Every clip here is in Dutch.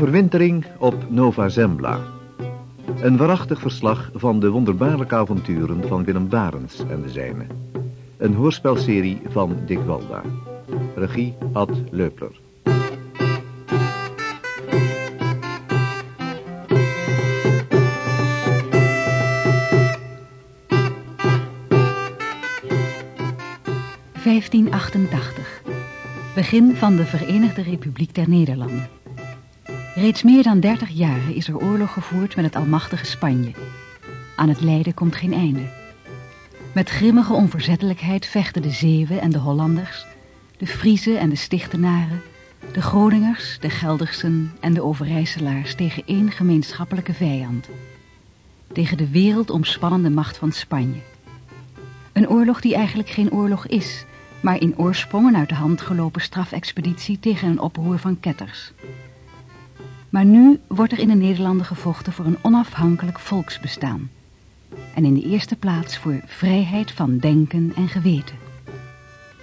Overwintering op Nova Zembla. Een waarachtig verslag van de wonderbaarlijke avonturen van Willem Barens en de zijne. Een hoorspelserie van Dick Walda. Regie Ad Leupler. ...1588. Begin van de Verenigde Republiek der Nederlanden. Reeds meer dan dertig jaren is er oorlog gevoerd met het almachtige Spanje. Aan het lijden komt geen einde. Met grimmige onverzettelijkheid vechten de Zeeuwen en de Hollanders, de Friezen en de Stichtenaren, de Groningers, de Geldersen en de Overijsselaars tegen één gemeenschappelijke vijand. Tegen de wereldomspannende macht van Spanje. Een oorlog die eigenlijk geen oorlog is, maar in oorsprong een uit de hand gelopen strafexpeditie tegen een oproer van ketters. Maar nu wordt er in de Nederlanden gevochten voor een onafhankelijk volksbestaan. En in de eerste plaats voor vrijheid van denken en geweten.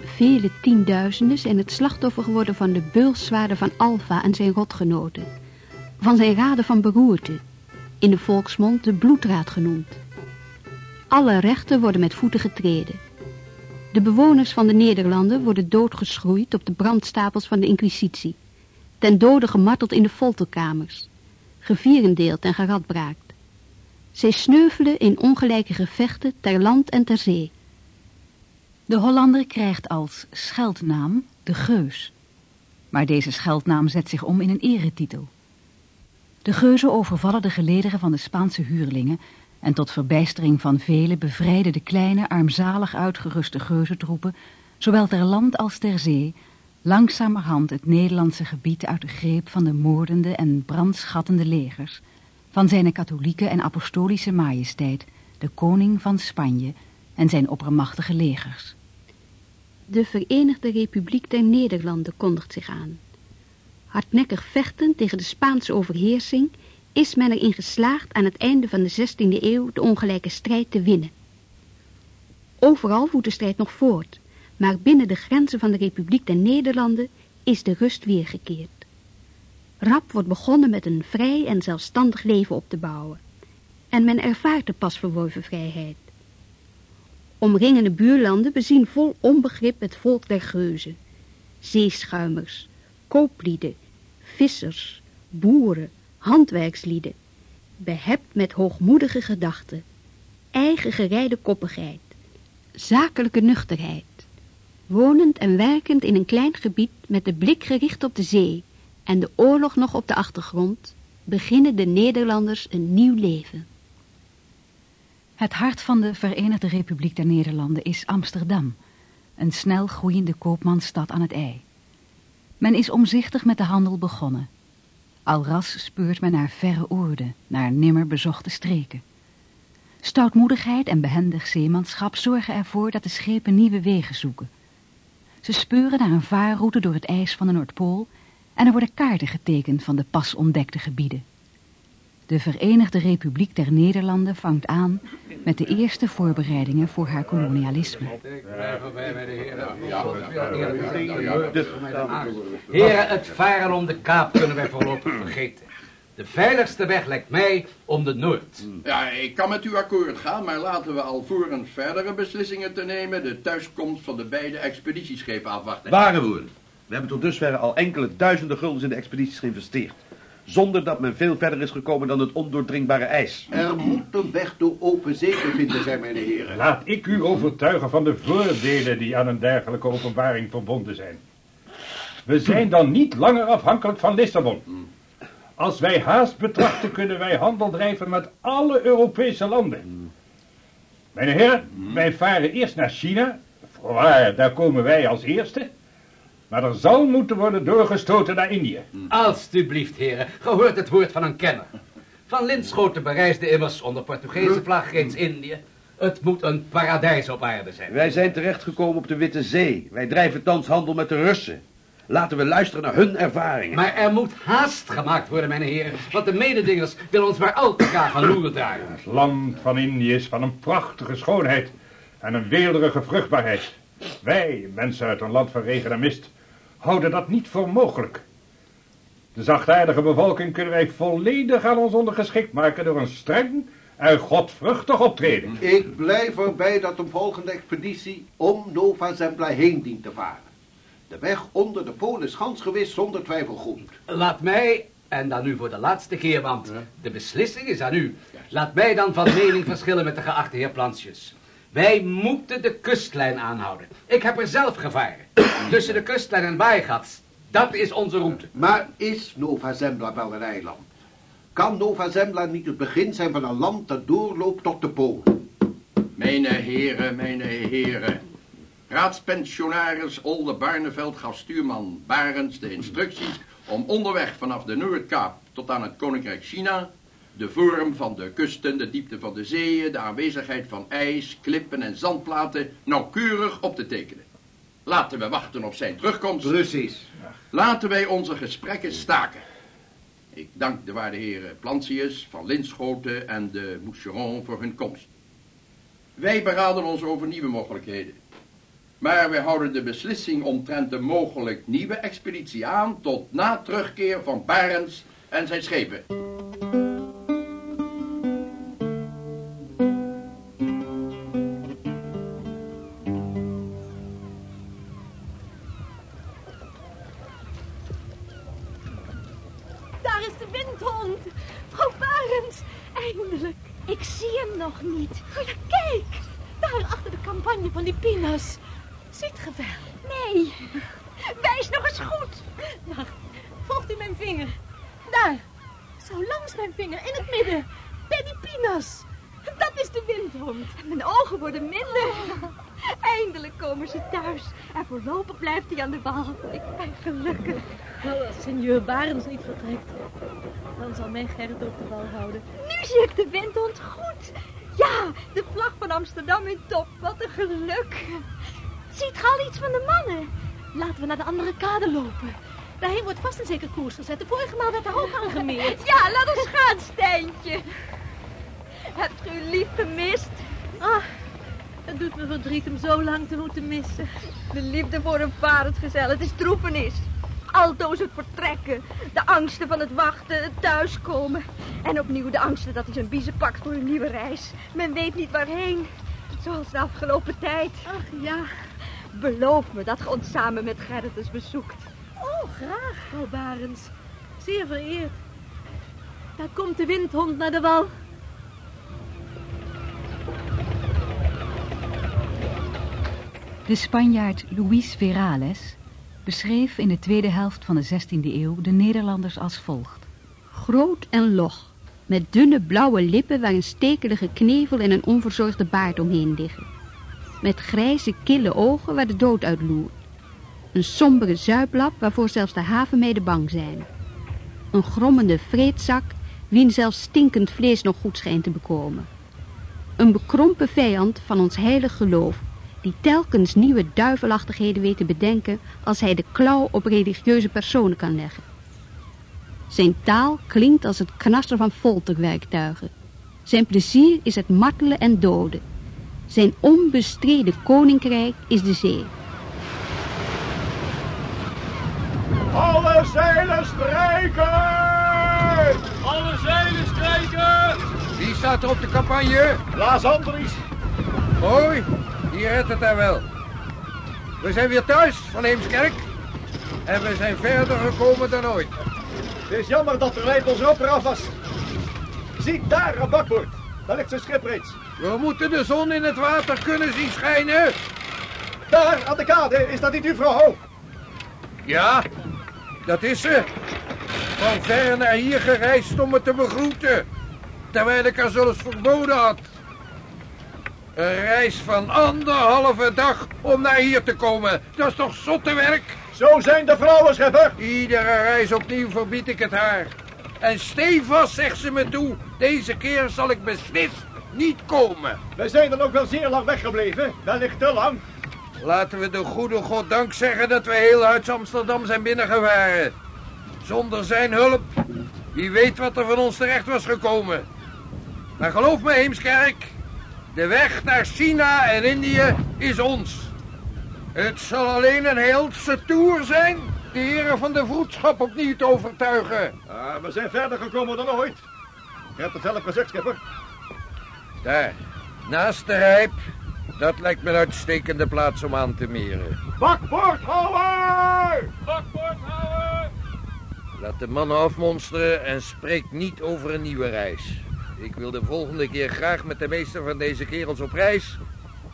Vele tienduizenden zijn het slachtoffer geworden van de beulszwaarden van Alfa en zijn rotgenoten. Van zijn raden van beroerte, in de volksmond de bloedraad genoemd. Alle rechten worden met voeten getreden. De bewoners van de Nederlanden worden doodgeschroeid op de brandstapels van de inquisitie ten dode gemarteld in de folterkamers, gevierendeeld en geradbraakt. Zij sneuvelen in ongelijke gevechten ter land en ter zee. De Hollander krijgt als scheldnaam de Geus. Maar deze scheldnaam zet zich om in een eretitel. De geuzen overvallen de gelederen van de Spaanse huurlingen en tot verbijstering van velen bevrijden de kleine, armzalig uitgeruste geuzentroepen, zowel ter land als ter zee, langzamerhand het Nederlandse gebied uit de greep van de moordende en brandschattende legers van zijn katholieke en apostolische majesteit, de koning van Spanje en zijn oppermachtige legers. De Verenigde Republiek der Nederlanden kondigt zich aan. Hardnekkig vechten tegen de Spaanse overheersing is men erin geslaagd aan het einde van de 16e eeuw de ongelijke strijd te winnen. Overal woedt de strijd nog voort, maar binnen de grenzen van de Republiek der Nederlanden is de rust weergekeerd. Rap wordt begonnen met een vrij en zelfstandig leven op te bouwen. En men ervaart de pas verworven vrijheid. Omringende buurlanden bezien vol onbegrip het volk der geuzen. Zeeschuimers, kooplieden, vissers, boeren, handwerkslieden. Behept met hoogmoedige gedachten, eigen gereide koppigheid, zakelijke nuchterheid wonend en werkend in een klein gebied met de blik gericht op de zee en de oorlog nog op de achtergrond, beginnen de Nederlanders een nieuw leven. Het hart van de Verenigde Republiek der Nederlanden is Amsterdam, een snel groeiende koopmansstad aan het ei. Men is omzichtig met de handel begonnen. Alras speurt men naar verre oorden, naar nimmer bezochte streken. Stoutmoedigheid en behendig zeemanschap zorgen ervoor dat de schepen nieuwe wegen zoeken. Ze speuren naar een vaarroute door het ijs van de Noordpool en er worden kaarten getekend van de pas ontdekte gebieden. De Verenigde Republiek der Nederlanden vangt aan met de eerste voorbereidingen voor haar kolonialisme. Heren, het varen om de kaap kunnen wij voorlopig vergeten. De veiligste weg lijkt mij om de Noord. Ja, ik kan met u akkoord gaan, maar laten we alvorens verdere beslissingen te nemen de thuiskomst van de beide expeditieschepen afwachten. Ware woorden. We hebben tot dusver al enkele duizenden guldens in de expedities geïnvesteerd. Zonder dat men veel verder is gekomen dan het ondoordringbare ijs. Er moet een weg door open zee te vinden zijn, mijn heren. Laat ik u overtuigen van de voordelen die aan een dergelijke openbaring verbonden zijn. We zijn dan niet langer afhankelijk van Lissabon. Als wij haast betrachten, kunnen wij handel drijven met alle Europese landen. Mijn heren, wij varen eerst naar China. Voorwaar, daar komen wij als eerste. Maar er zal moeten worden doorgestoten naar Indië. Alsjeblieft, heren, gehoord het woord van een kenner. Van Linschoten bereisde immers onder Portugese vlag reeds Indië. Het moet een paradijs op aarde zijn. Wij zijn terechtgekomen op de Witte Zee. Wij drijven thans handel met de Russen. Laten we luisteren naar hun ervaringen. Maar er moet haast gemaakt worden, mijn heren. Want de mededingers willen ons maar al te graag aan loeren draaien. Het land van Indië is van een prachtige schoonheid en een weelderige vruchtbaarheid. Wij, mensen uit een land van regen en mist, houden dat niet voor mogelijk. De zachtaardige bevolking kunnen wij volledig aan ons ondergeschikt maken door een streng en godvruchtig optreden. Ik blijf erbij dat de volgende expeditie om Nova Zembla heen dient te varen. De weg onder de Pool is gans gewis zonder twijfel goed. Laat mij, en dan nu voor de laatste keer, want de beslissing is aan u. Laat mij dan van mening verschillen met de geachte heer Plansjes. Wij moeten de kustlijn aanhouden. Ik heb er zelf gevaren. Tussen de kustlijn en Waaigat. Dat is onze route. Maar is Nova Zembla wel een eiland? Kan Nova Zembla niet het begin zijn van een land dat doorloopt tot de Pool? Mijn heren, mijn heren. Raadspensionaris Olde Barneveld gaf stuurman Barends de instructies om onderweg vanaf de Noordkaap tot aan het Koninkrijk China de vorm van de kusten, de diepte van de zeeën, de aanwezigheid van ijs, klippen en zandplaten nauwkeurig op te tekenen. Laten we wachten op zijn terugkomst. Precies. Laten wij onze gesprekken staken. Ik dank de waarde heren Plantius, Van Linschoten en de Moucheron voor hun komst. Wij beraden ons over nieuwe mogelijkheden. Maar wij houden de beslissing omtrent de mogelijk nieuwe expeditie aan tot na terugkeer van Barents en zijn schepen. Daar is de windhond. Vrouw Barends, eindelijk. Ik zie hem nog niet. Oh ja, kijk. Daar achter de campagne van die pinas. Ziet ge wel? Nee. Wijs nog eens goed. Wacht, volgt u mijn vinger. Daar. Zo langs mijn vinger, in het midden. Bij die pinas. Dat is de windhond. Mijn ogen worden minder. Eindelijk komen ze thuis. En voorlopig blijft hij aan de wal. Ik ben gelukkig. Nou, als senor Barends niet vertrekt, dan zal mijn Gerrit ook de wal houden. Nu zie ik de windhond goed. Ja, de vlag van Amsterdam in top. Wat een geluk. Ziet al iets van de mannen? Laten we naar de andere kade lopen. Daarheen wordt vast en zeker koers gezet. De vorige maal werd er ook aangemeerd. Ja, laat ons gaan, Stijntje. Hebt u lief gemist? Ah, het doet me verdriet om zo lang te moeten missen. De liefde voor een varensgezel, het is troepenis. Altoos het vertrekken, de angsten van het wachten, het thuiskomen. En opnieuw de angsten dat hij zijn biezen pakt voor een nieuwe reis. Men weet niet waarheen, zoals de afgelopen tijd. Ach ja, Beloof me dat ge ons samen met Gerrit eens bezoekt. oh graag, vrouw Barends. Zeer vereerd. Daar komt de windhond naar de wal. De Spanjaard Luis Verales beschreef in de tweede helft van de 16e eeuw de Nederlanders als volgt. Groot en log, met dunne blauwe lippen waar een stekelige knevel en een onverzorgde baard omheen liggen. Met grijze, kille ogen waar de dood uit loert. Een sombere zuiplap waarvoor zelfs de havenmeiden bang zijn. Een grommende vreedzak, wien zelfs stinkend vlees nog goed schijnt te bekomen. Een bekrompen vijand van ons heilig geloof, die telkens nieuwe duivelachtigheden weet te bedenken als hij de klauw op religieuze personen kan leggen. Zijn taal klinkt als het knaster van folterwerktuigen. Zijn plezier is het martelen en doden. Zijn onbestreden koninkrijk is de zee. Alle zeilen strijken! Alle zeilen strijken! Wie staat er op de campagne? Laas Andries. Hoi, hier redt het daar wel. We zijn weer thuis van Heemskerk. En we zijn verder gekomen dan ooit. Het is jammer dat de lijp ons op was. Ziet daar aan bakboord. Daar ligt zijn schip reeds. We moeten de zon in het water kunnen zien schijnen. Daar aan de kade, is dat niet uw vrouw Hoog? Ja, dat is ze. Van ver naar hier gereisd om me te begroeten. Terwijl ik haar zelfs verboden had. Een reis van anderhalve dag om naar hier te komen. Dat is toch zotte werk? Zo zijn de vrouwen, schepper. Iedere reis opnieuw verbied ik het haar. En stevast zegt ze me toe, deze keer zal ik beslist niet komen. Wij zijn dan ook wel zeer lang weggebleven. Wellicht te lang. Laten we de goede God dank zeggen dat we heel uit Amsterdam zijn binnengevaren. Zonder zijn hulp, wie weet wat er van ons terecht was gekomen. Maar geloof me, Heemskerk, de weg naar China en Indië is ons. Het zal alleen een heelse toer zijn de heren van de vroedschap opnieuw te overtuigen. Ah, we zijn verder gekomen dan ooit. Je hebt het zelf gezegd, schipper. Daar, naast de rijp. Dat lijkt me een uitstekende plaats om aan te meren. Bakboord houden! Bakboord houden! Laat de mannen afmonsteren en spreek niet over een nieuwe reis. Ik wil de volgende keer graag met de meeste van deze kerels op reis,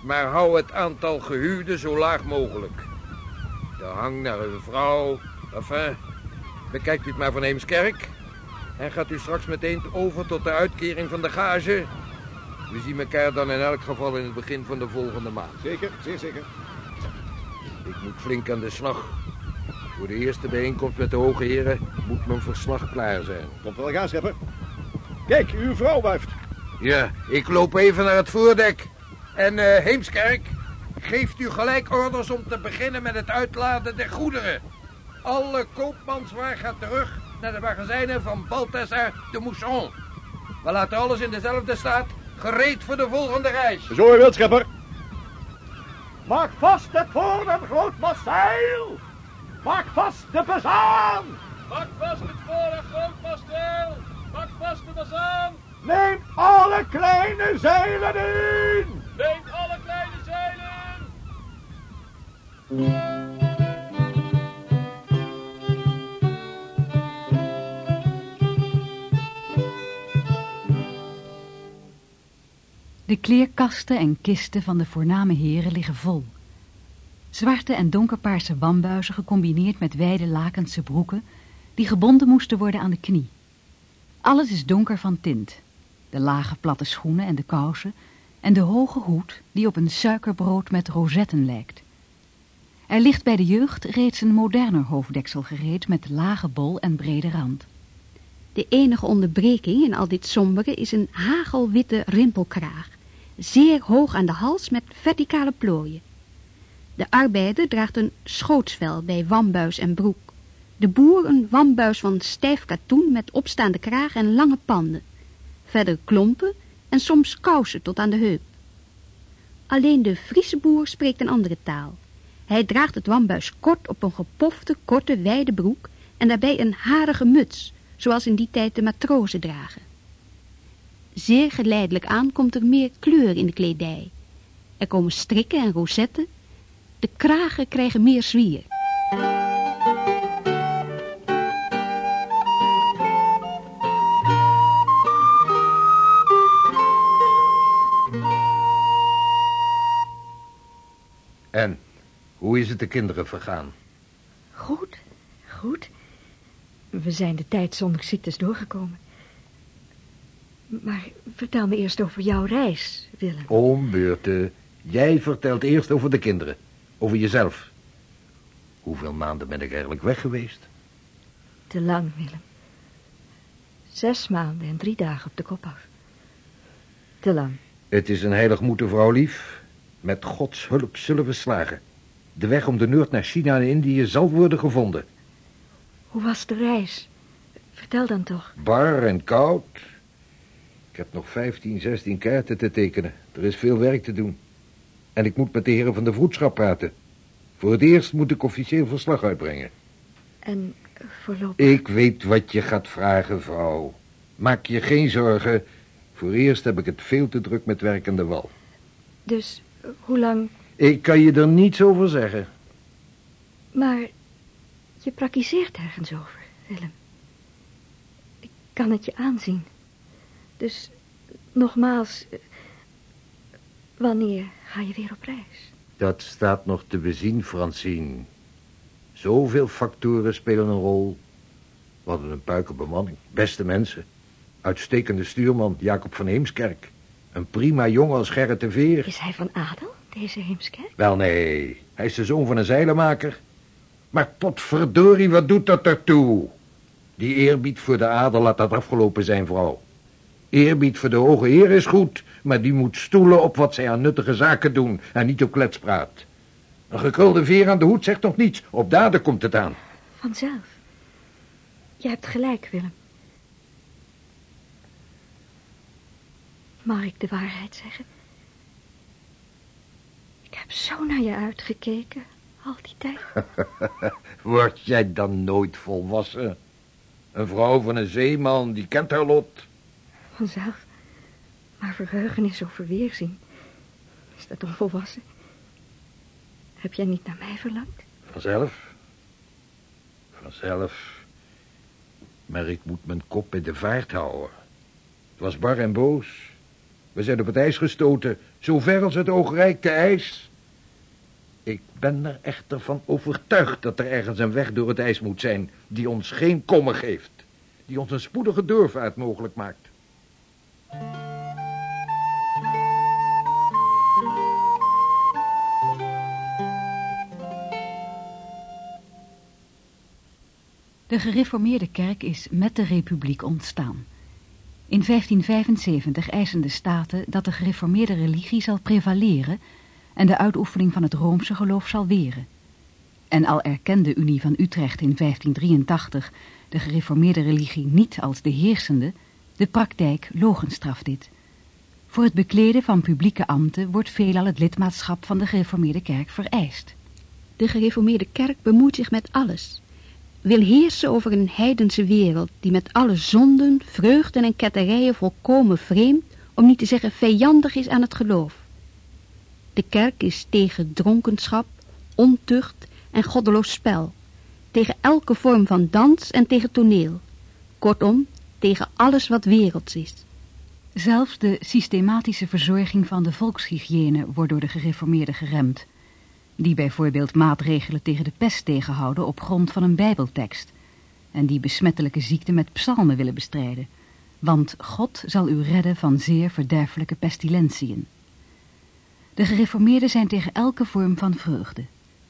maar hou het aantal gehuwden zo laag mogelijk. De hang naar uw vrouw, enfin, bekijkt u het maar van Eemskerk. En gaat u straks meteen over tot de uitkering van de gage. We zien elkaar dan in elk geval in het begin van de volgende maand. Zeker, zeer zeker. Ik moet flink aan de slag. Voor de eerste bijeenkomst met de hoge heren moet mijn verslag klaar zijn. Komt wel gaan, schipper. Kijk, uw vrouw wuift. Ja, ik loop even naar het voordek. En eh Heemskerk, geeft u gelijk orders om te beginnen met het uitladen der goederen. Alle koopmanswaar gaat terug naar de magazijnen van Balthazar de Mousson. We laten alles in dezelfde staat, gereed voor de volgende reis. Zo u wilt, schipper. Maak vast het voor een groot masseil. Maak vast de bezaan. Pak vast het voor een groot! Pak vast de bazaan! Neem alle kleine zeilen in. Neem alle kleine zeilen! De kleerkasten en kisten van de voorname heren liggen vol. Zwarte en donkerpaarse wambuizen gecombineerd met wijde lakense broeken die gebonden moesten worden aan de knie. Alles is donker van tint. De lage platte schoenen en de kousen en de hoge hoed die op een suikerbrood met rozetten lijkt. Er ligt bij de jeugd reeds een moderner hoofddeksel gereed met lage bol en brede rand. De enige onderbreking in al dit sombere is een hagelwitte rimpelkraag, zeer hoog aan de hals met verticale plooien. De arbeider draagt een schootsvel bij wambuis en broek. De boer een wambuis van stijf katoen met opstaande kraag en lange panden. Verder klompen en soms kousen tot aan de heup. Alleen de Friese boer spreekt een andere taal. Hij draagt het wambuis kort op een gepofte, korte, wijde broek en daarbij een harige muts, zoals in die tijd de matrozen dragen. Zeer geleidelijk aan komt er meer kleur in de kledij. Er komen strikken en rosetten. De kragen krijgen meer zwier. En, hoe is het de kinderen vergaan? Goed, goed. We zijn de tijd zonder ziektes doorgekomen. Maar vertel me eerst over jouw reis, Willem. Om beurten. Jij vertelt eerst over de kinderen. Over jezelf. Hoeveel maanden ben ik eigenlijk weg geweest? Te lang, Willem. Zes maanden en drie dagen op de kop af. Te lang. Het is een heilig moeten, vrouw lief. Met Gods hulp zullen we slagen. De weg om de Noord naar China en Indië zal worden gevonden. Hoe was de reis? Vertel dan toch. Bar en koud. Ik heb nog 15, 16 kaarten te tekenen. Er is veel werk te doen. En ik moet met de heren van de vroedschap praten. Voor het eerst moet ik officieel verslag uitbrengen. En voorlopig... Ik weet wat je gaat vragen, vrouw. Maak je geen zorgen. Voor eerst heb ik het veel te druk met werk aan de wal. Dus hoe lang... Ik kan je er niets over zeggen. Maar je praktiseert ergens over, Willem. Ik kan het je aanzien. Dus nogmaals, eh, wanneer ga je weer op reis? Dat staat nog te bezien, Francine. Zoveel factoren spelen een rol. We hadden een puikenbemanning, beste mensen. Uitstekende stuurman, Jacob van Heemskerk. Een prima jongen als Gerrit de Veer. Is hij van adel, deze Heemskerk? Wel nee, hij is de zoon van een zeilenmaker. Maar potverdorie, wat doet dat ertoe? Die eerbied voor de adel laat dat afgelopen zijn, vrouw. Eerbied voor de hoge heer is goed, maar die moet stoelen op wat zij aan nuttige zaken doen en niet op kletspraat. Een gekrulde veer aan de hoed zegt nog niets, op daden komt het aan. Vanzelf. Je hebt gelijk, Willem. Mag ik de waarheid zeggen? Ik heb zo naar je uitgekeken, Al die tijd? Word jij dan nooit volwassen? Een vrouw van een zeeman, die kent haar lot. Vanzelf. Maar verheugenis over weerzien. Is dat onvolwassen? Heb jij niet naar mij verlangd? Vanzelf. Vanzelf. Maar ik moet mijn kop bij de vaart houden. Het was bar en boos. We zijn op het ijs gestoten, zo ver als het oog reikte ijs. Ik ben er echter van overtuigd dat er ergens een weg door het ijs moet zijn... die ons geen kommer geeft. Die ons een spoedige doorvaart mogelijk maakt. De gereformeerde kerk is met de republiek ontstaan. In 1575 eisen de staten dat de gereformeerde religie zal prevaleren en de uitoefening van het Roomse geloof zal weren. En al erkende de Unie van Utrecht in 1583 de gereformeerde religie niet als de heersende, de praktijk logenstraft dit. Voor het bekleden van publieke ambten wordt veelal het lidmaatschap van de gereformeerde kerk vereist. De gereformeerde kerk bemoeit zich met alles. Wil heersen over een heidense wereld die met alle zonden, vreugden en ketterijen volkomen vreemd, om niet te zeggen vijandig is aan het geloof. De kerk is tegen dronkenschap, ontucht en goddeloos spel. Tegen elke vorm van dans en tegen toneel. Kortom, tegen alles wat werelds is. Zelfs de systematische verzorging van de volkshygiëne wordt door de gereformeerden geremd. Die bijvoorbeeld maatregelen tegen de pest tegenhouden op grond van een bijbeltekst. En die besmettelijke ziekte met psalmen willen bestrijden. Want God zal u redden van zeer verderfelijke pestilentiën. De gereformeerden zijn tegen elke vorm van vreugde.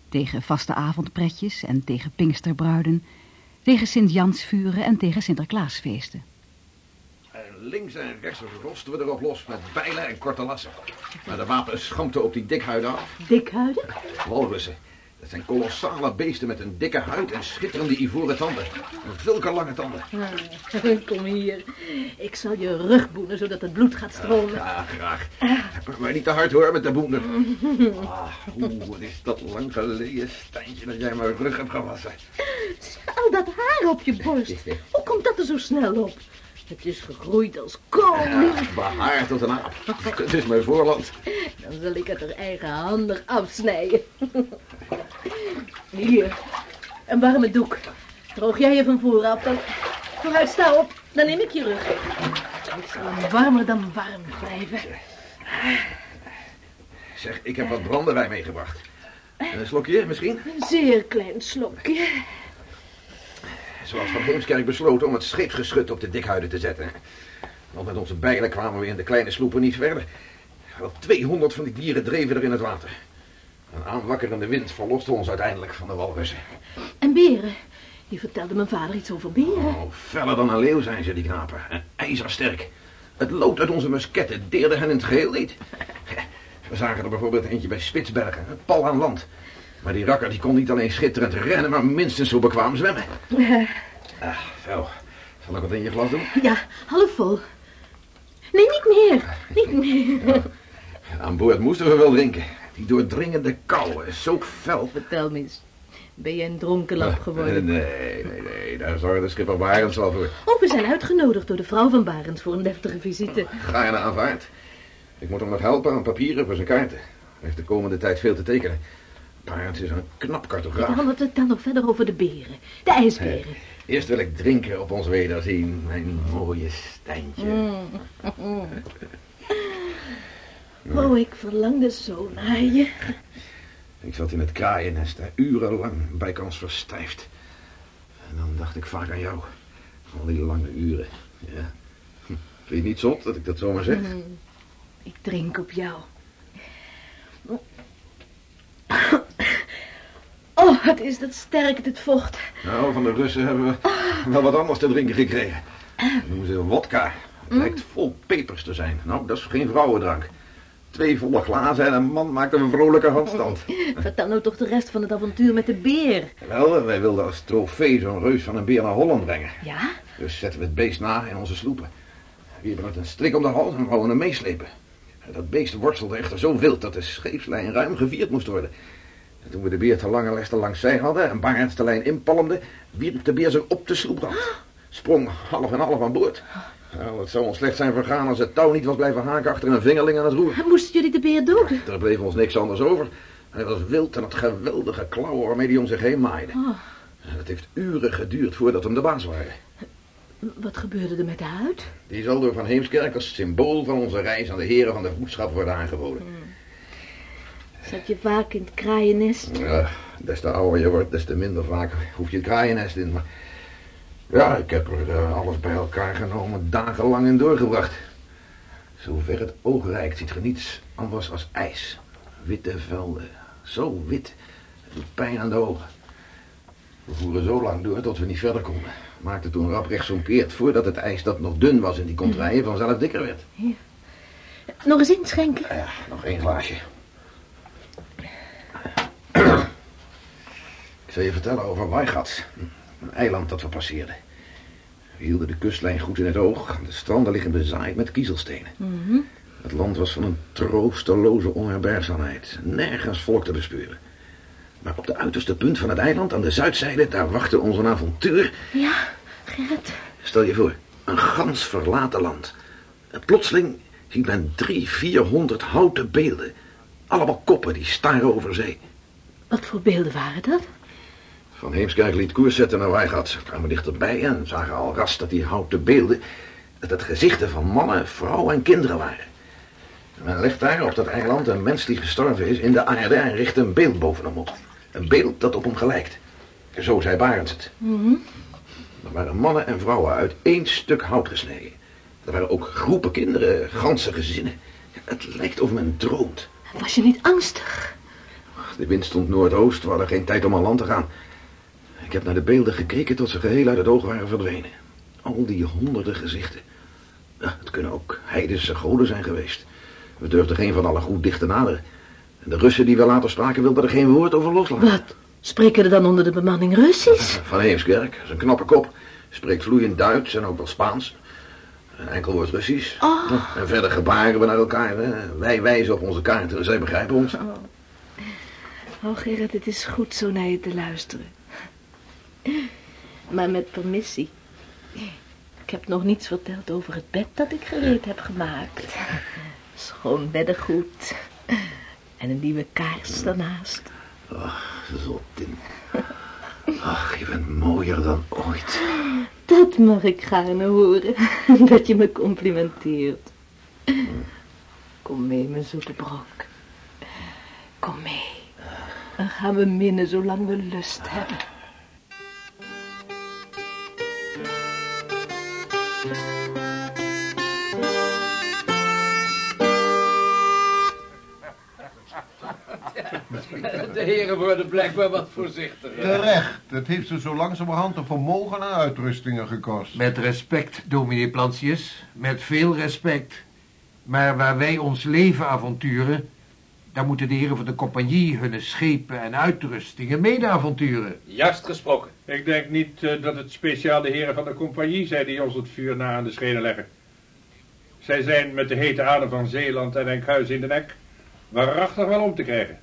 Tegen vaste avondpretjes en tegen pinksterbruiden. Tegen Sint-Jansvuren en tegen Sinterklaasfeesten. En links en rechts rosten we erop los met bijlen en korte lassen. Maar de wapens schampten op die dikhuiden af. Dikhuiden? Walrussen. Dat zijn kolossale beesten met een dikke huid en schitterende ivoren tanden. En zulke lange tanden. Ah, kom hier. Ik zal je rug boenen, zodat het bloed gaat stromen. Ja, graag. Maar niet te hard hoor met de boenen. Ah, Oeh, wat is dat lang geleden, Stijntje, dat jij mijn rug hebt gewassen. Al dat haar op je borst. Hoe komt dat er zo snel op? Het is gegroeid als koning. Ja, behaard als een aap. Het is mijn voorland. Dan zal ik het er eigenhandig afsnijden. Hier, een warme doek. Droog jij je van vooraf, dan... Vooruit, sta op. Dan neem ik je rug. Ik zal warmer dan warm blijven. Zeg, ik heb wat brandewijn meegebracht. En een slokje misschien? Een zeer klein slokje. Zoals Van Heemskerk besloten om het scheepsgeschut op de dikhuiden te zetten. Want met onze bijlen kwamen we in de kleine sloepen niet verder. Wel 200 van die dieren dreven er in het water. Een aanwakkerende wind verloste ons uiteindelijk van de walrussen. En beren? Die vertelde mijn vader iets over beren. Oh, feller dan een leeuw zijn ze, die knapen. En ijzersterk. Het lood uit onze musketten deerde hen in het geheel niet. We zagen er bijvoorbeeld eentje bij Spitsbergen, een pal aan land. Maar die rakker die kon niet alleen schitterend rennen, maar minstens zo bekwaam zwemmen. Ah, zo. Zal ik wat in je glas doen? Ja, half vol. Nee, niet meer. Niet meer. Aan boord moesten we wel drinken. Die doordringende kou is zo fel. Vertel me eens. Ben je een dronkenlap geworden? Nee, nee, nee. Daar zorgde schipper Barends wel voor. Oh, we zijn uitgenodigd door de vrouw van Barends voor een deftige visite. Ga je naar aanvaard. Ik moet hem nog helpen aan papieren voor zijn kaarten. Hij heeft de komende tijd veel te tekenen. Barends is een knap cartograaf. Dan het dan nog verder over de beren. De ijsberen. Eerst wil ik drinken op ons wederzien, mijn mooie Stijntje. Mm. Oh, ik verlangde zo naar je. Ik zat in het kraaiennest, hè, urenlang, bijkans verstijfd. En dan dacht ik vaak aan jou. Al die lange uren. Ja. Hm. Vind je niet zot dat ik dat zomaar zeg? Mm. Ik drink op jou. Wat is dat sterk, dit vocht. Nou, van de Russen hebben we wel wat anders te drinken gekregen. Dat noemen ze wodka. Het lijkt vol pepers te zijn. Nou, dat is geen vrouwendrank. Twee volle glazen en een man maakt een vrolijke handstand. Vertel nou toch de rest van het avontuur met de beer. Wel, wij wilden als trofee zo'n reus van een beer naar Holland brengen. Ja? Dus zetten we het beest na in onze sloepen. We hebben het een strik om de hals en wouden hem meeslepen. Dat beest worstelde echter zo wild dat de scheepslijn ruim gevierd moest worden. En toen we de beer te lange lesten langs zij hadden en Barends de lijn inpalmde, wierp de beer zich op de sloeprand. Sprong half en half aan boord. Nou, het zou ons slecht zijn vergaan als het touw niet was blijven haken achter een vingerling aan het roer. Moesten jullie de beer doden? Er bleef ons niks anders over. Hij was wild en had geweldige klauwen waarmee hij om zich heen maaide. Oh, Het heeft uren geduurd voordat we hem de baas waren. wat gebeurde er met de huid? Die zal door Van Heemskerk als symbool van onze reis aan de heren van de voedschap worden aangeboden. Zat je vaak in het kraaiennest? Ja, des te ouder je wordt, des te minder vaak hoef je het kraaiennest in. Maar ja, ik heb er eh, alles bij elkaar genomen, dagenlang in doorgebracht. Zover het oog reikt ziet er niets anders als ijs. Witte velden, zo wit, het doet pijn aan de ogen. We voeren zo lang door tot we niet verder konden. Maakte toen rap rechtsomkeerd voordat het ijs dat nog dun was in die contraien vanzelf dikker werd. Nog eens inschenken? Ja, nog één glaasje. Zal je vertellen over Waigats. Een eiland dat we passeerden. We hielden de kustlijn goed in het oog. De stranden liggen bezaaid met kiezelstenen. Mhm. Het land was van een troosteloze onherbergzaamheid. Nergens volk te bespeuren. Maar op de uiterste punt van het eiland, aan de zuidzijde, daar wachtte ons een avontuur. Ja, Gerrit. Stel je voor, een gans verlaten land. En plotseling ziet men drie, vierhonderd houten beelden. Allemaal koppen die staren over zee. Wat voor beelden waren dat? Van Heemskerk liet koers zetten naar Weigat. We kwamen dichterbij en zagen al ras dat die houten beelden... dat het gezichten van mannen, vrouwen en kinderen waren. Men legt daar op dat eiland een mens die gestorven is in de aarde... en richt een beeld boven hem op. Een beeld dat op hem gelijkt. Zo zei Barends het. Mhm. Er waren mannen en vrouwen uit één stuk hout gesneden. Er waren ook groepen kinderen, ganse gezinnen. Het lijkt of men droomt. Was je niet angstig? De wind stond noordoost, we hadden geen tijd om aan land te gaan. Ik heb naar de beelden gekeken tot ze geheel uit het oog waren verdwenen. Al die honderden gezichten. Ja, het kunnen ook heidense goden zijn geweest. We durfden geen van allen goed dicht te naderen. En de Russen die we later spraken wilden er geen woord over loslaten. Wat? Spreken er dan onder de bemanning Russisch? Van Heemskerk, is een knappe kop. Spreekt vloeiend Duits en ook wel Spaans. Een enkel woord Russisch. Oh. En verder gebaren we naar elkaar. Hè. Wij wijzen op onze kaarten en zij begrijpen ons. Oh, Gerrit, het is goed zo naar je te luisteren. Maar met permissie. Ik heb nog niets verteld over het bed dat ik gereed heb gemaakt. Schoon beddengoed. En een nieuwe kaars daarnaast. Ach, zottin. Ach, je bent mooier dan ooit. Dat mag ik gaarne horen. Dat je me complimenteert. Kom mee, mijn zoete brok. Kom mee. Dan gaan we minnen zolang we lust hebben. De heren worden blijkbaar wat voorzichtiger. Terecht. Het heeft ze zo langzamerhand een vermogen aan uitrustingen gekost. Met respect, dominee Plantius. Met veel respect. Maar waar wij ons leven avonturen... daar moeten de heren van de compagnie hun schepen en uitrustingen mede avonturen. Juist gesproken. Ik denk niet eh, dat het speciaal de heren van de compagnie zijn die ons het vuur na aan de schenen leggen. Zij zijn met de hete adem van Zeeland en Enkhuizen in de nek waarachtig wel om te krijgen.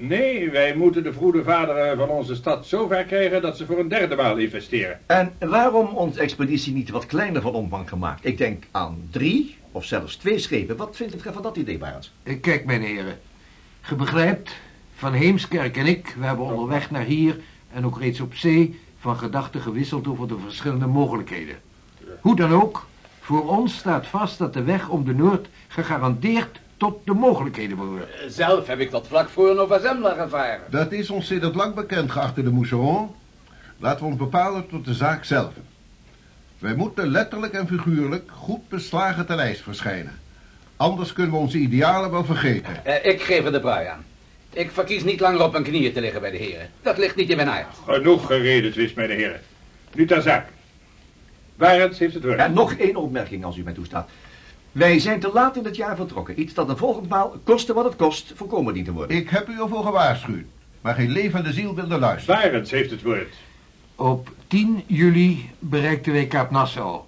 Nee, wij moeten de vroede vaderen van onze stad zo ver krijgen dat ze voor een derde maal investeren. En waarom onze expeditie niet wat kleiner van omvang gemaakt? Ik denk aan drie of zelfs twee schepen. Wat vindt u van dat idee, Barends? Eh, Kijk, mijn heren. Ge begrijpt, Van Heemskerk en ik, we hebben onderweg naar hier... en ook reeds op zee van gedachten gewisseld over de verschillende mogelijkheden. Hoe dan ook, voor ons staat vast dat de weg om de Noord gegarandeerd tot de mogelijkheden behoort. Zelf heb ik dat vlak voor Nova Zembla gevaren. Dat is ons sedert lang bekend, geachte de Mousseron. Laten we ons bepalen tot de zaak zelf. Wij moeten letterlijk en figuurlijk goed beslagen ten ijs verschijnen. Anders kunnen we onze idealen wel vergeten. Eh, ik geef er de brui aan. Ik verkies niet langer op mijn knieën te liggen bij de heren. Dat ligt niet in mijn aard. Genoeg gereden, twist, mijn heren. Nu ter zaak. Barends heeft het woord. En nog één opmerking, als u mij toestaat. Wij zijn te laat in het jaar vertrokken. Iets dat de volgende maal, koste wat het kost, voorkomen dient te worden. Ik heb u ervoor gewaarschuwd. Maar geen levende ziel wilde luisteren. Barends heeft het woord. Op 10 juli bereikten wij Kaap Nassau.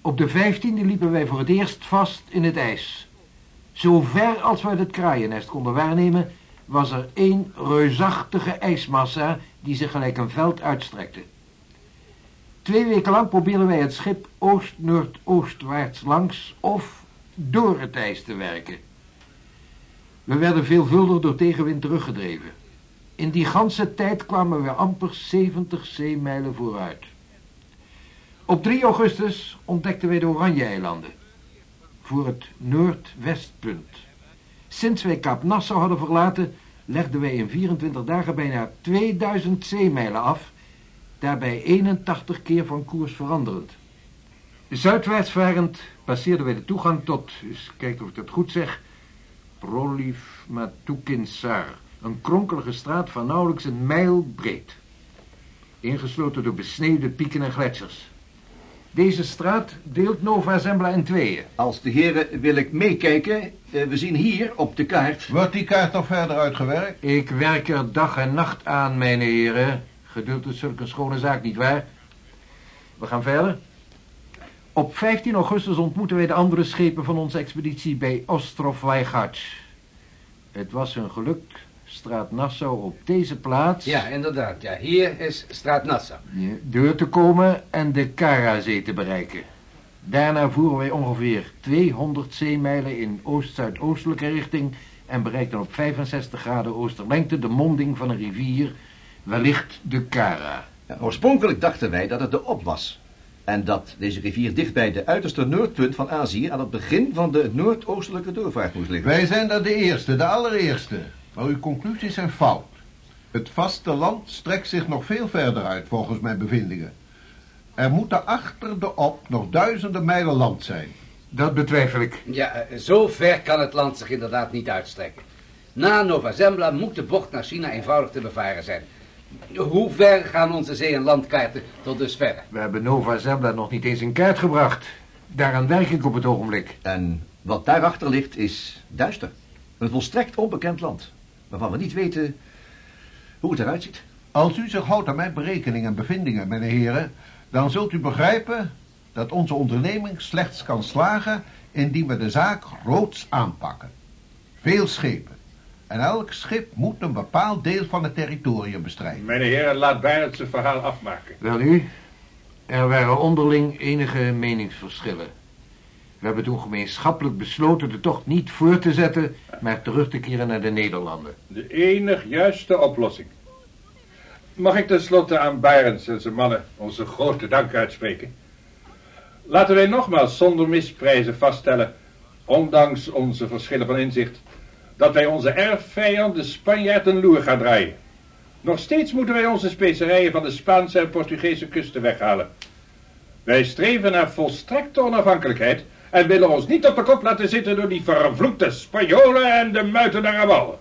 Op de 15e liepen wij voor het eerst vast in het ijs. Zo ver als we uit het kraaiennest konden waarnemen, was er één reusachtige ijsmassa die zich gelijk een veld uitstrekte. Twee weken lang probeerden wij het schip oost-noordoostwaarts langs of door het ijs te werken. We werden veelvuldig door tegenwind teruggedreven. In die ganse tijd kwamen we amper 70 zeemijlen vooruit. Op 3 augustus ontdekten wij de Oranje-eilanden. Voor het noordwestpunt. Sinds wij Kaap Nassau hadden verlaten, legden wij in 24 dagen bijna 2000 zeemijlen af, daarbij 81 keer van koers veranderend. Zuidwaarts varend passeerden wij de toegang tot, eens kijken of ik dat goed zeg, Prolif Matukinsar, een kronkelige straat van nauwelijks een mijl breed. Ingesloten door besneeuwde pieken en gletsjers. Deze straat deelt Nova Zembla in tweeën. Als de heren wil ik meekijken. Eh, we zien hier op de kaart... Wordt die kaart nog verder uitgewerkt? Ik werk er dag en nacht aan, mijn heren. Geduld is zulke schone zaak, niet waar? We gaan verder. Op 15 augustus ontmoeten wij de andere schepen van onze expeditie bij Ostrov Weigac. Het was hun gelukt straat Nassau op deze plaats... Ja, inderdaad. Ja, hier is straat Nassau. Door te komen en de Karazee te bereiken. Daarna voeren wij ongeveer 200 zeemijlen in oost-zuidoostelijke richting... en bereikten op 65 graden oosterlengte de monding van een rivier, wellicht de Kara. Ja, oorspronkelijk dachten wij dat het de Op was. En dat deze rivier dicht bij de uiterste noordpunt van Azië... aan het begin van de noordoostelijke doorvaart moest liggen. Wij zijn daar de eerste, de allereerste. Maar uw conclusies zijn fout. Het vasteland strekt zich nog veel verder uit, volgens mijn bevindingen. Er moeten achter de op nog duizenden mijlen land zijn. Dat betwijfel ik. Ja, eh, zo ver kan het land zich inderdaad niet uitstrekken. Na Nova Zembla moet de bocht naar China eenvoudig te bevaren zijn. Hoe ver gaan onze zee- en landkaarten tot dus verder? We hebben Nova Zembla nog niet eens in kaart gebracht. Daaraan werk ik op het ogenblik. En wat daarachter ligt is duister. Een volstrekt onbekend land. Waarvan we niet weten hoe het eruit ziet. Als u zich houdt aan mijn berekeningen en bevindingen, meneer heren... dan zult u begrijpen dat onze onderneming slechts kan slagen... indien we de zaak groots aanpakken. Veel schepen. En elk schip moet een bepaald deel van het territorium bestrijden. Mijn heren, laat Barend zijn verhaal afmaken. Wel u, er waren onderling enige meningsverschillen. We hebben toen gemeenschappelijk besloten de tocht niet voor te zetten, maar terug te keren naar de Nederlanden. De enig juiste oplossing. Mag ik tenslotte aan Barends en zijn mannen onze grote dank uitspreken? Laten wij nogmaals zonder misprijzen vaststellen, ondanks onze verschillen van inzicht, dat wij onze erfvijand de Spanjaard een loer gaan draaien. Nog steeds moeten wij onze specerijen van de Spaanse en Portugese kusten weghalen. Wij streven naar volstrekte onafhankelijkheid en willen ons niet op de kop laten zitten door die vervloekte Spanjolen en de muitenaraballen.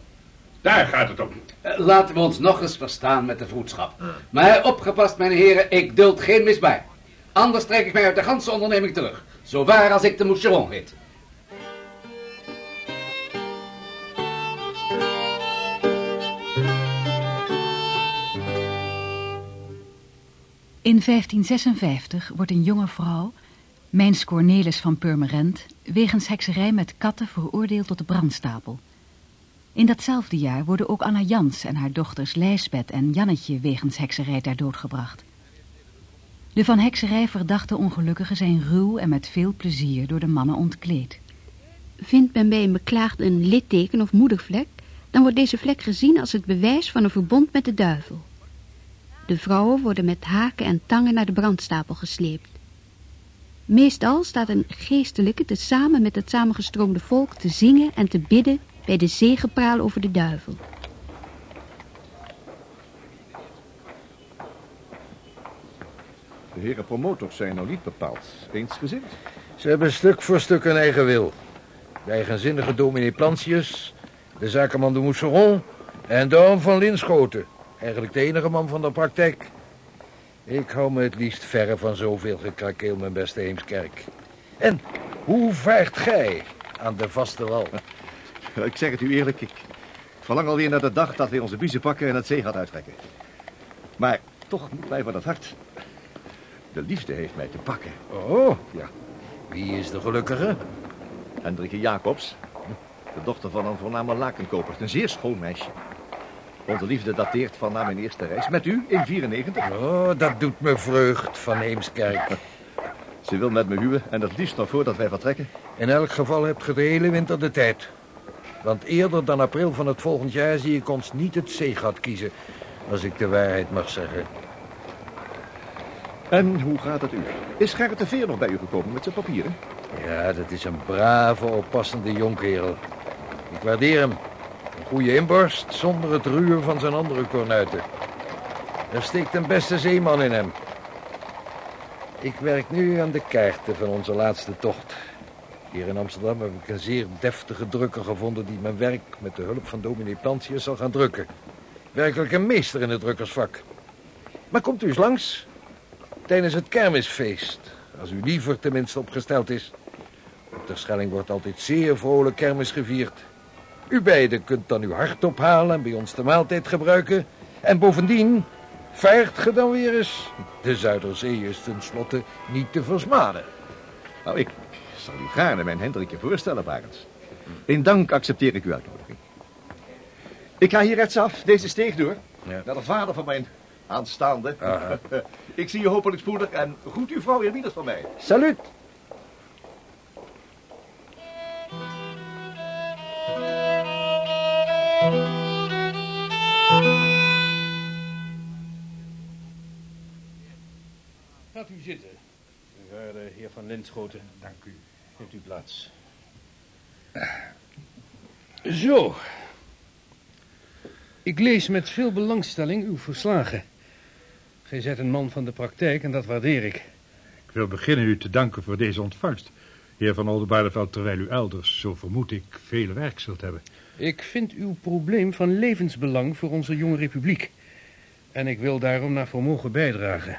Daar gaat het om. Eh, Laten we ons nog eens verstaan met de vroedschap. Maar opgepast, mijn heren, ik duld geen misbaar. Anders trek ik mij uit de ganse onderneming terug. Zo waar als ik de moucheron heet. In 1556 wordt een jonge vrouw, Mijns Cornelis van Purmerend, wegens hekserij met katten veroordeeld tot de brandstapel. In datzelfde jaar worden ook Anna Jans en haar dochters Lijsbeth en Jannetje wegens hekserij ter dood gebracht. De van hekserij verdachte ongelukkigen zijn ruw en met veel plezier door de mannen ontkleed. Vindt men bij een beklaagde een litteken of moedervlek, dan wordt deze vlek gezien als het bewijs van een verbond met de duivel. De vrouwen worden met haken en tangen naar de brandstapel gesleept. Meestal staat een geestelijke tezamen met het samengestroomde volk te zingen en te bidden bij de zegepraal over de duivel. De heren promotors zijn nou niet bepaald eensgezind. Ze hebben stuk voor stuk een eigen wil. De eigenzinnige dominee Plantius, de zakenman de Mousseron en Dom van Linschoten. Eigenlijk de enige man van de praktijk. Ik hou me het liefst verre van zoveel gekrakeel, mijn beste Heemskerk. En hoe vaart gij aan de vaste wal? Ik zeg het u eerlijk, ik verlang alweer naar de dag dat we onze biezen pakken en het zee gaat uittrekken. Maar toch moet mij van het hart. De liefde heeft mij te pakken. Oh, ja. Wie is de gelukkige? Hendrikje Jacobs. De dochter van een voorname lakenkoper. Een zeer schoon meisje. Onze liefde dateert van na mijn eerste reis. Met u in 94. Oh, dat doet me vreugd van Heemskerk. Ze wil met me huwen en dat liefst nog voordat wij vertrekken. In elk geval hebt ge de hele winter de tijd. Want eerder dan april van het volgend jaar zie ik ons niet het zeegat kiezen. Als ik de waarheid mag zeggen. En hoe gaat het u? Is Gerrit de Veer nog bij u gekomen met zijn papieren? Ja, dat is een brave, oppassende jonkkerel. Ik waardeer hem. Goede inborst, zonder het ruwen van zijn andere kornuiten. Er steekt een beste zeeman in hem. Ik werk nu aan de kaarten van onze laatste tocht. Hier in Amsterdam heb ik een zeer deftige drukker gevonden... die mijn werk met de hulp van dominee Plantius zal gaan drukken. Werkelijk een meester in het drukkersvak. Maar komt u eens langs. Tijdens het kermisfeest. Als u liever tenminste opgesteld is. Op de Schelling wordt altijd zeer vrolijk kermis gevierd. U beiden kunt dan uw hart ophalen en bij ons de maaltijd gebruiken. En bovendien vaart ge dan weer eens. De Zuiderzee is tenslotte niet te versmaden. Nou, ik zal u graag mijn Hendrikje voorstellen, Barends. In dank accepteer ik uw uitnodiging. Ik ga hier rechtsaf, deze steeg door. Ja. Naar de vader van mijn aanstaande. Ik zie je hopelijk spoedig en groet uw vrouw eerbiedig van mij. Salut! Waarde heer van Linschoten. Dank u. Neemt u plaats. Zo. Ik lees met veel belangstelling uw verslagen. Gij zijt een man van de praktijk en dat waardeer ik. Ik wil beginnen u te danken voor deze ontvangst. Heer van Oldenbarneveld, terwijl u elders, zo vermoed ik, veel werk zult hebben. Ik vind uw probleem van levensbelang voor onze jonge republiek. En ik wil daarom naar vermogen bijdragen.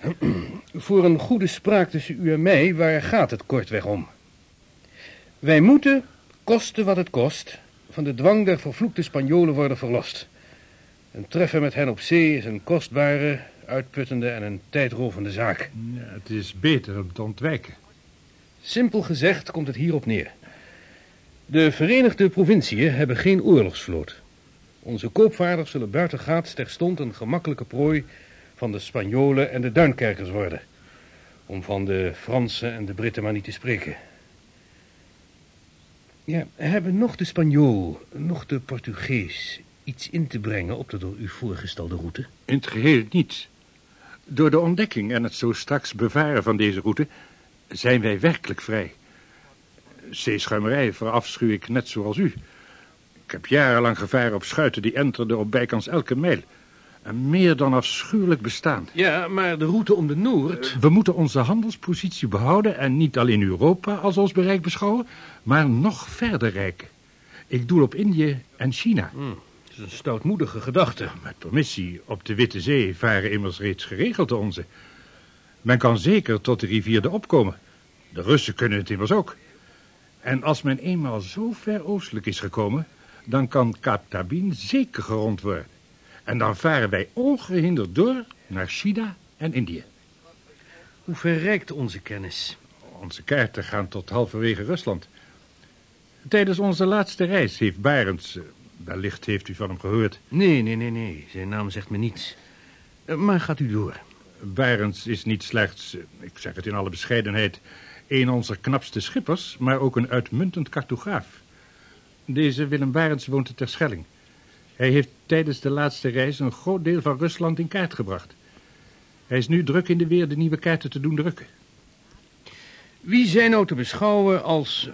voor een goede spraak tussen u en mij, waar gaat het kortweg om? Wij moeten, koste wat het kost, van de dwang der vervloekte Spanjolen worden verlost. Een treffen met hen op zee is een kostbare, uitputtende en een tijdrovende zaak. Ja, het is beter om te ontwijken. Simpel gezegd komt het hierop neer. De Verenigde Provinciën hebben geen oorlogsvloot. Onze koopvaarders zullen buitengaats terstond een gemakkelijke prooi van de Spanjolen en de Duinkerkers worden. Om van de Fransen en de Britten maar niet te spreken. Ja, hebben nog de Spanjool, nog de Portugees iets in te brengen op de door u voorgestelde route? In het geheel niet. Door de ontdekking en het zo straks bevaren van deze route zijn wij werkelijk vrij. Zeeschuimerij verafschuw ik net zoals u. Ik heb jarenlang gevaren op schuiten die enterden op bijkans elke mijl. Een meer dan afschuwelijk bestaan. Ja, maar de route om de Noord... We moeten onze handelspositie behouden en niet alleen Europa als ons bereik beschouwen, maar nog verder reiken. Ik doel op Indië en China. Hmm, dat is een stoutmoedige gedachte. Met permissie, op de Witte Zee varen immers reeds geregeld de onze. Men kan zeker tot de rivier de opkomen. De Russen kunnen het immers ook. En als men eenmaal zo ver oostelijk is gekomen, dan kan Kaap Tabin zeker gerond worden. En dan varen wij ongehinderd door naar China en Indië. Hoe verrijkt onze kennis? Onze kaarten gaan tot halverwege Rusland. Tijdens onze laatste reis heeft Barents, eh, wellicht heeft u van hem gehoord... Nee, nee, nee, nee. Zijn naam zegt me niets. Eh, Maar gaat u door. Barents is niet slechts, eh, ik zeg het in alle bescheidenheid, een onze knapste schippers, maar ook een uitmuntend cartograaf. Deze Willem Barents woont ter Schelling. Hij heeft tijdens de laatste reis een groot deel van Rusland in kaart gebracht. Hij is nu druk in de weer de nieuwe kaarten te doen drukken. Wie zijn nou te beschouwen als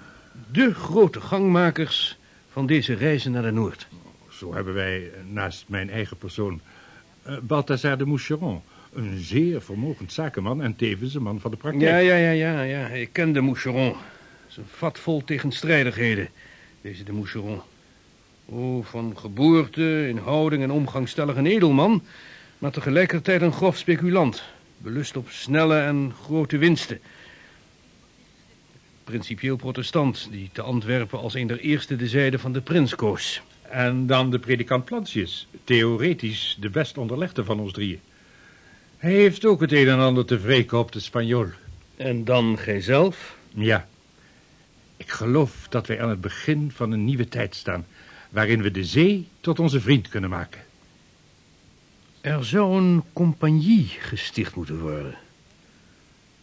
de grote gangmakers van deze reizen naar de Noord? Zo hebben wij naast mijn eigen persoon eh, Balthazar de Moucheron, een zeer vermogend zakenman en tevens een man van de praktijk. Ja, ja, ja, ja, ja. Ik ken de Moucheron. Het is een vat vol tegenstrijdigheden, deze de Moucheron. Oh, van geboorte, in houding en omgang stellig een edelman, maar tegelijkertijd een grof speculant. Belust op snelle en grote winsten. Principieel protestant, die te Antwerpen als een der eerste de zijde van de prins koos. En dan de predikant Plantius, theoretisch de best onderlegde van ons drieën. Hij heeft ook het een en ander te wreken op de Spanjool. En dan gijzelf? Ja. Ik geloof dat wij aan het begin van een nieuwe tijd staan, waarin we de zee tot onze vriend kunnen maken. Er zou een compagnie gesticht moeten worden.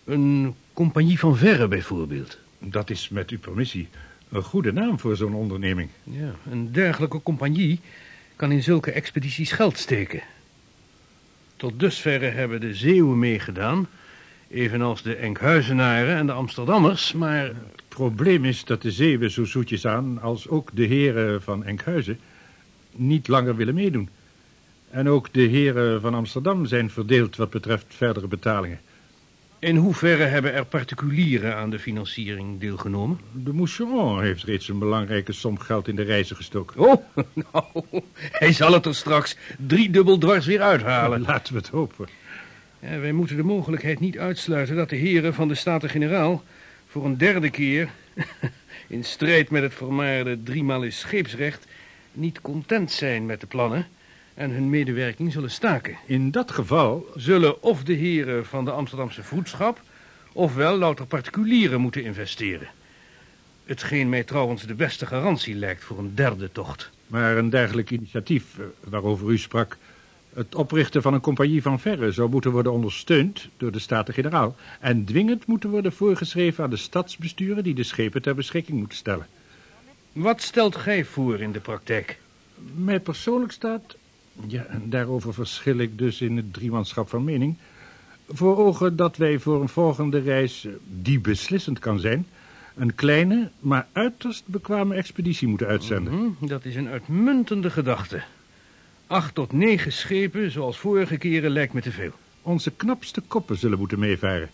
Een compagnie van verre bijvoorbeeld. Dat is met uw permissie een goede naam voor zo'n onderneming. Ja, een dergelijke compagnie kan in zulke expedities geld steken. Tot dusverre hebben de Zeeuwen meegedaan, evenals de Enkhuizenaren en de Amsterdammers, maar... Het probleem is dat de Zeeuwen zo zoetjes aan, als ook de heren van Enkhuizen, niet langer willen meedoen. En ook de heren van Amsterdam zijn verdeeld wat betreft verdere betalingen. In hoeverre hebben er particulieren aan de financiering deelgenomen? De Moucheron heeft reeds een belangrijke som geld in de reizen gestoken. Oh, nou, hij zal het er straks driedubbel dwars weer uithalen. Laten we het hopen. Ja, wij moeten de mogelijkheid niet uitsluiten dat de heren van de Staten-Generaal voor een derde keer, in strijd met het vermaarde driemaal is scheepsrecht, niet content zijn met de plannen en hun medewerking zullen staken. In dat geval zullen of de heren van de Amsterdamse vroedschap... ofwel louter particulieren moeten investeren. Hetgeen mij trouwens de beste garantie lijkt voor een derde tocht. Maar een dergelijk initiatief eh, waarover u sprak... het oprichten van een compagnie van verre zou moeten worden ondersteund door de Staten-Generaal... en dwingend moeten worden voorgeschreven aan de stadsbesturen... die de schepen ter beschikking moeten stellen. Wat stelt gij voor in de praktijk? Mij persoonlijk staat ja, en daarover verschil ik dus in het driemanschap van mening. Voor ogen dat wij voor een volgende reis, eh, die beslissend kan zijn... een kleine, maar uiterst bekwame expeditie moeten uitzenden. Mhm, dat is een uitmuntende gedachte. Acht tot negen schepen, zoals vorige keren, lijkt me te veel. Onze knapste koppen zullen moeten meevaren.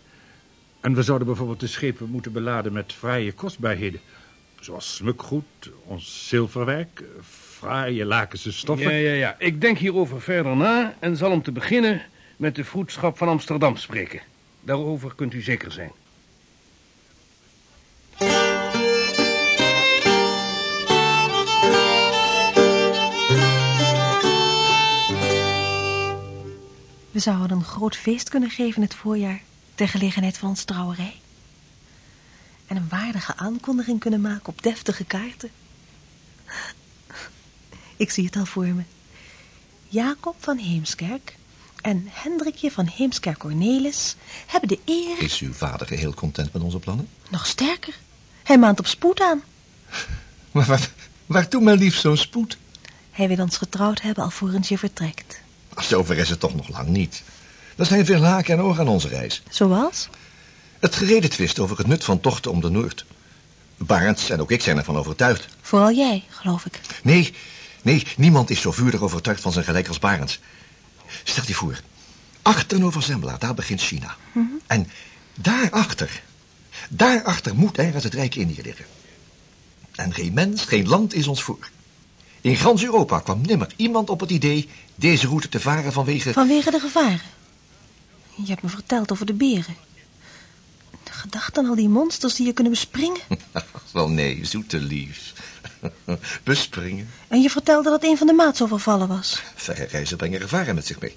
En we zouden bijvoorbeeld de schepen moeten beladen met fraaie kostbaarheden. Zoals smukgoed, ons zilverwerk, fraaie lakense stoffen. Ja, ja, ja. Ik denk hierover verder na en zal om te beginnen met de vroedschap van Amsterdam spreken. Daarover kunt u zeker zijn. We zouden een groot feest kunnen geven in het voorjaar... ter gelegenheid van onze trouwerij. En een waardige aankondiging kunnen maken op deftige kaarten. Ik zie het al voor me. Jacob van Heemskerk en Hendrikje van Heemskerk Cornelis hebben de eer... Is uw vader geheel content met onze plannen? Nog sterker. Hij maand op spoed aan. Maar wat, waartoe mijn lief zo'n spoed? Hij wil ons getrouwd hebben alvorens je vertrekt. Zover is het toch nog lang niet. Er zijn veel haken en ogen aan onze reis. Zoals? Het gereden twist over het nut van tochten om de Noord. Barends en ook ik zijn ervan overtuigd. Vooral jij, geloof ik. Nee, nee, niemand is zo vurig overtuigd van zijn gelijk als Barends. Stel je voor, achter Zembla, daar begint China. Mm En daarachter, daarachter moet ergens het Rijk Indië liggen. En geen mens, geen land is ons voor. In gans Europa kwam nimmer iemand op het idee deze route te varen vanwege... Vanwege de gevaren. Je hebt me verteld over de beren. De gedachte aan al die monsters die je kunnen bespringen. Wel nee, zoete lief. Bespringen. En je vertelde dat een van de maats overvallen was. Verre reizen brengen gevaren met zich mee.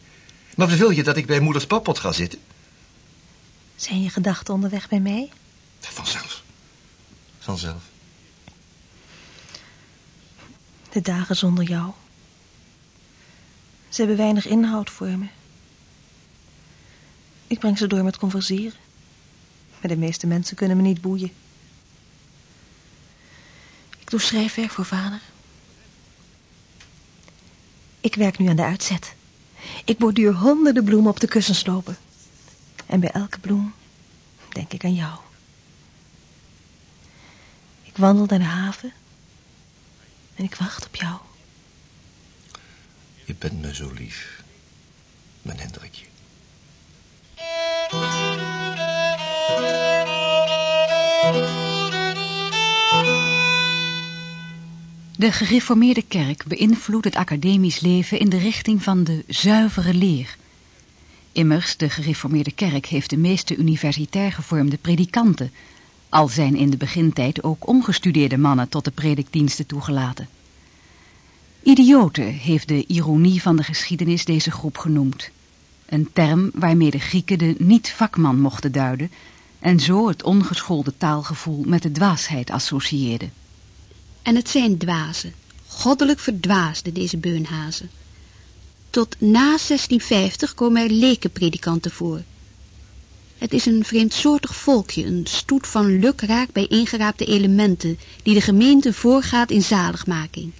Maar wil je dat ik bij moeders pappot ga zitten? Zijn je gedachten onderweg bij mij? Vanzelf. Vanzelf. De dagen zonder jou. Ze hebben weinig inhoud voor me. Ik breng ze door met converseren. Maar de meeste mensen kunnen me niet boeien. Ik doe schrijfwerk voor vader. Ik werk nu aan de uitzet. Ik borduur honderden bloemen op de kussenslopen. En bij elke bloem denk ik aan jou. Ik wandel naar de haven en ik wacht op jou. Je bent me zo lief, mijn Hendrikje. De gereformeerde kerk beïnvloedt het academisch leven in de richting van de zuivere leer. Immers, de gereformeerde kerk heeft de meeste universitair gevormde predikanten, al zijn in de begintijd ook ongestudeerde mannen tot de predikdiensten toegelaten. Idioten heeft de ironie van de geschiedenis deze groep genoemd. Een term waarmee de Grieken de niet-vakman mochten duiden, en zo het ongeschoolde taalgevoel met de dwaasheid associeerde. En het zijn dwazen, goddelijk verdwaasde deze beunhazen. Tot na 1650 komen er lekenpredikanten voor. Het is een vreemdsoortig volkje, een stoet van lukraak bijeengeraapte elementen, die de gemeente voorgaat in zaligmaking.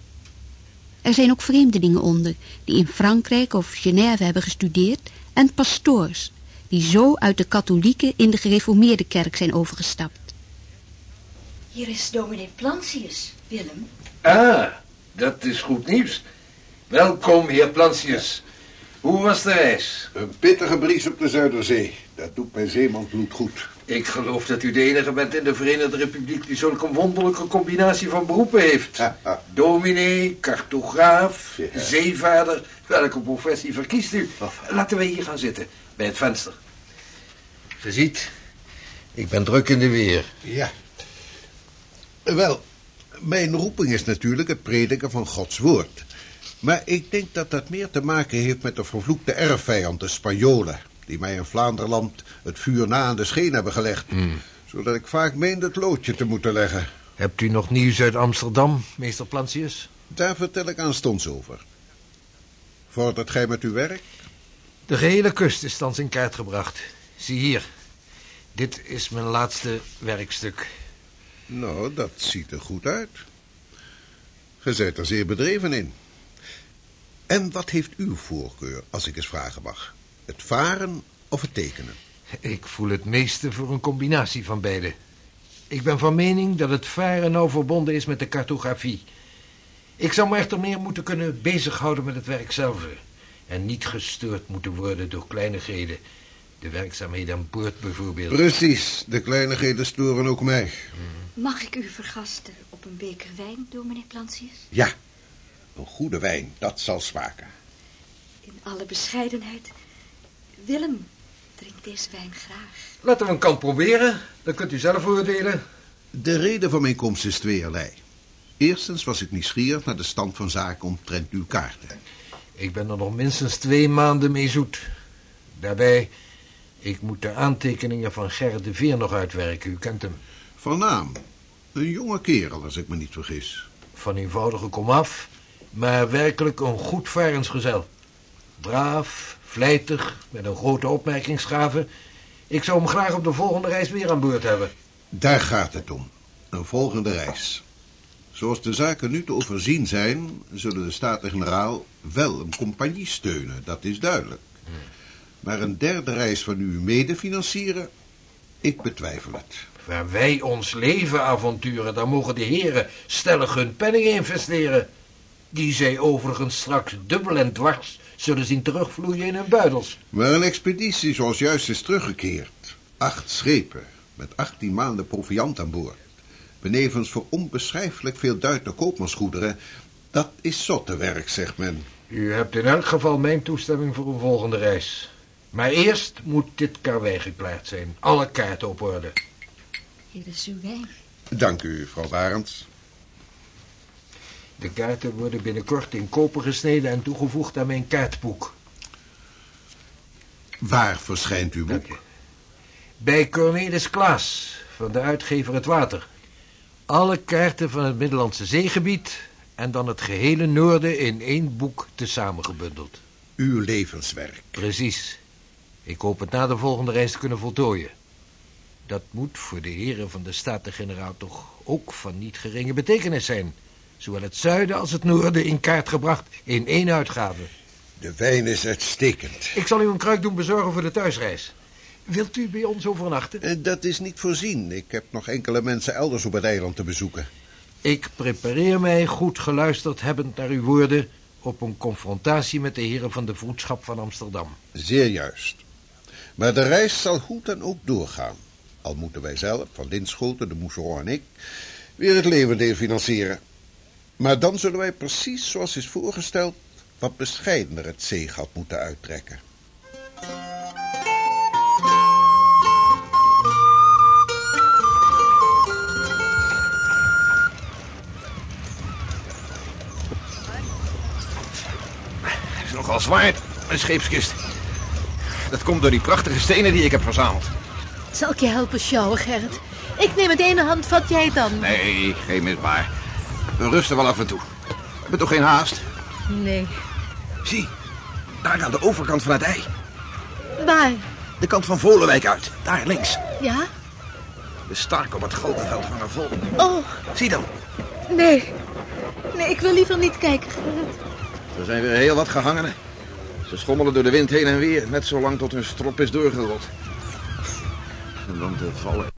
Er zijn ook vreemdelingen onder, die in Frankrijk of Genève hebben gestudeerd, en pastoors, die zo uit de katholieke in de gereformeerde kerk zijn overgestapt. Hier is dominee Plantius, Willem. Ah, dat is goed nieuws. Welkom, heer Plantius. Hoe was de reis? Een pittige bries op de Zuiderzee. Dat doet mijn zeemanbloed goed. Ik geloof dat u de enige bent in de Verenigde Republiek die zulke wonderlijke combinatie van beroepen heeft. Dominee, cartograaf, zeevaarder. Welke professie verkiest u? Laten we hier gaan zitten, bij het venster. Je ziet, ik ben druk in de weer. Ja. Wel, mijn roeping is natuurlijk het prediken van Gods woord. Maar ik denk dat dat meer te maken heeft met de vervloekte erfvijand, de Spanjolen... die mij in Vlaanderland het vuur na aan de scheen hebben gelegd... zodat ik vaak meende het loodje te moeten leggen. Hebt u nog nieuws uit Amsterdam, meester Plantius? Daar vertel ik aanstonds over. Vordert gij met uw werk? De gehele kust is thans in kaart gebracht. Zie hier. Dit is mijn laatste werkstuk. Nou, dat ziet er goed uit. Ge zijt er zeer bedreven in. En wat heeft uw voorkeur, als ik eens vragen mag? Het varen of het tekenen? Ik voel het meeste voor een combinatie van beide. Ik ben van mening dat het varen nauw verbonden is met de cartografie. Ik zou me echter meer moeten kunnen bezighouden met het werk zelf. En niet gestoord moeten worden door kleinigheden. De werkzaamheden aan boord bijvoorbeeld. Precies, de kleinigheden storen ook mij. Mag ik u vergasten op een beker wijn, dominee Plantius? Ja, een goede wijn, dat zal smaken. In alle bescheidenheid. Willem drinkt deze wijn graag. Laten we een kant proberen, dan kunt u zelf oordelen. De reden van mijn komst is tweeërlei. Eerstens was ik nieuwsgierig naar de stand van zaken omtrent uw kaarten. Ik ben er nog minstens twee maanden mee zoet. Daarbij, ik moet de aantekeningen van Gerrit de Veer nog uitwerken. U kent hem. Van naam. Een jonge kerel, als ik me niet vergis. Van eenvoudige komaf, maar werkelijk een goed varensgezel. Braaf, vlijtig, met een grote opmerkingsgave. Ik zou hem graag op de volgende reis weer aan boord hebben. Daar gaat het om. Een volgende reis. Zoals de zaken nu te overzien zijn, zullen de Staten-Generaal wel een compagnie steunen, dat is duidelijk. Maar een derde reis van u mede financieren, ik betwijfel het. Waar wij ons leven avonturen, dan mogen de heren stellig hun penningen investeren. Die zij overigens straks dubbel en dwars zullen zien terugvloeien in hun buidels. Maar een expeditie zoals juist is teruggekeerd. Acht schepen, met 18 maanden proviand aan boord. Benevens voor onbeschrijfelijk veel Duitse koopmansgoederen. Dat is zottewerk, zegt men. U hebt in elk geval mijn toestemming voor een volgende reis. Maar eerst moet dit karwei geklaard zijn. Alle kaarten op orde. Hier is uw wijn. Dank u, mevrouw Barends. De kaarten worden binnenkort in koper gesneden en toegevoegd aan mijn kaartboek. Waar verschijnt uw boek? Bij Cornelis Klaas, van de uitgever Het Water. Alle kaarten van het Middellandse zeegebied en dan het gehele noorden in één boek te samengebundeld. Uw levenswerk. Precies. Ik hoop het na de volgende reis te kunnen voltooien. Dat moet voor de heren van de Staten-Generaal toch ook van niet geringe betekenis zijn. Zowel het zuiden als het noorden in kaart gebracht in één uitgave. De wijn is uitstekend. Ik zal u een kruik doen bezorgen voor de thuisreis. Wilt u bij ons overnachten? Eh, Dat is niet voorzien. Ik heb nog enkele mensen elders op het eiland te bezoeken. Ik prepareer mij, goed geluisterd hebbend naar uw woorden... op een confrontatie met de heren van de vroedschap van Amsterdam. Zeer juist. Maar de reis zal goed en ook doorgaan. Al moeten wij zelf, van Linschoten, de Mousseron en ik... weer het levendeel financieren. Maar dan zullen wij precies zoals is voorgesteld... wat bescheidener het zeegat moeten uittrekken. Het is nogal zwaar, een scheepskist. Dat komt door die prachtige stenen die ik heb verzameld. Zal ik je helpen sjouwen, Gerrit? Ik neem het ene hand, vat jij het dan? Nee, geen misbaar. We rusten wel af en toe. We hebben toch geen haast? Nee. Zie, daar aan de overkant van het ei. Waar? De kant van Volenwijk uit. Daar links. Ja? De stark op het Goldenveld hangen vol. Oh, Zie dan, nee. Nee, ik wil liever niet kijken, Gerrit. er zijn weer heel wat gehangenen. Ze schommelen door de wind heen en weer, net zo lang tot hun strop is doorgerold. En dan te vallen.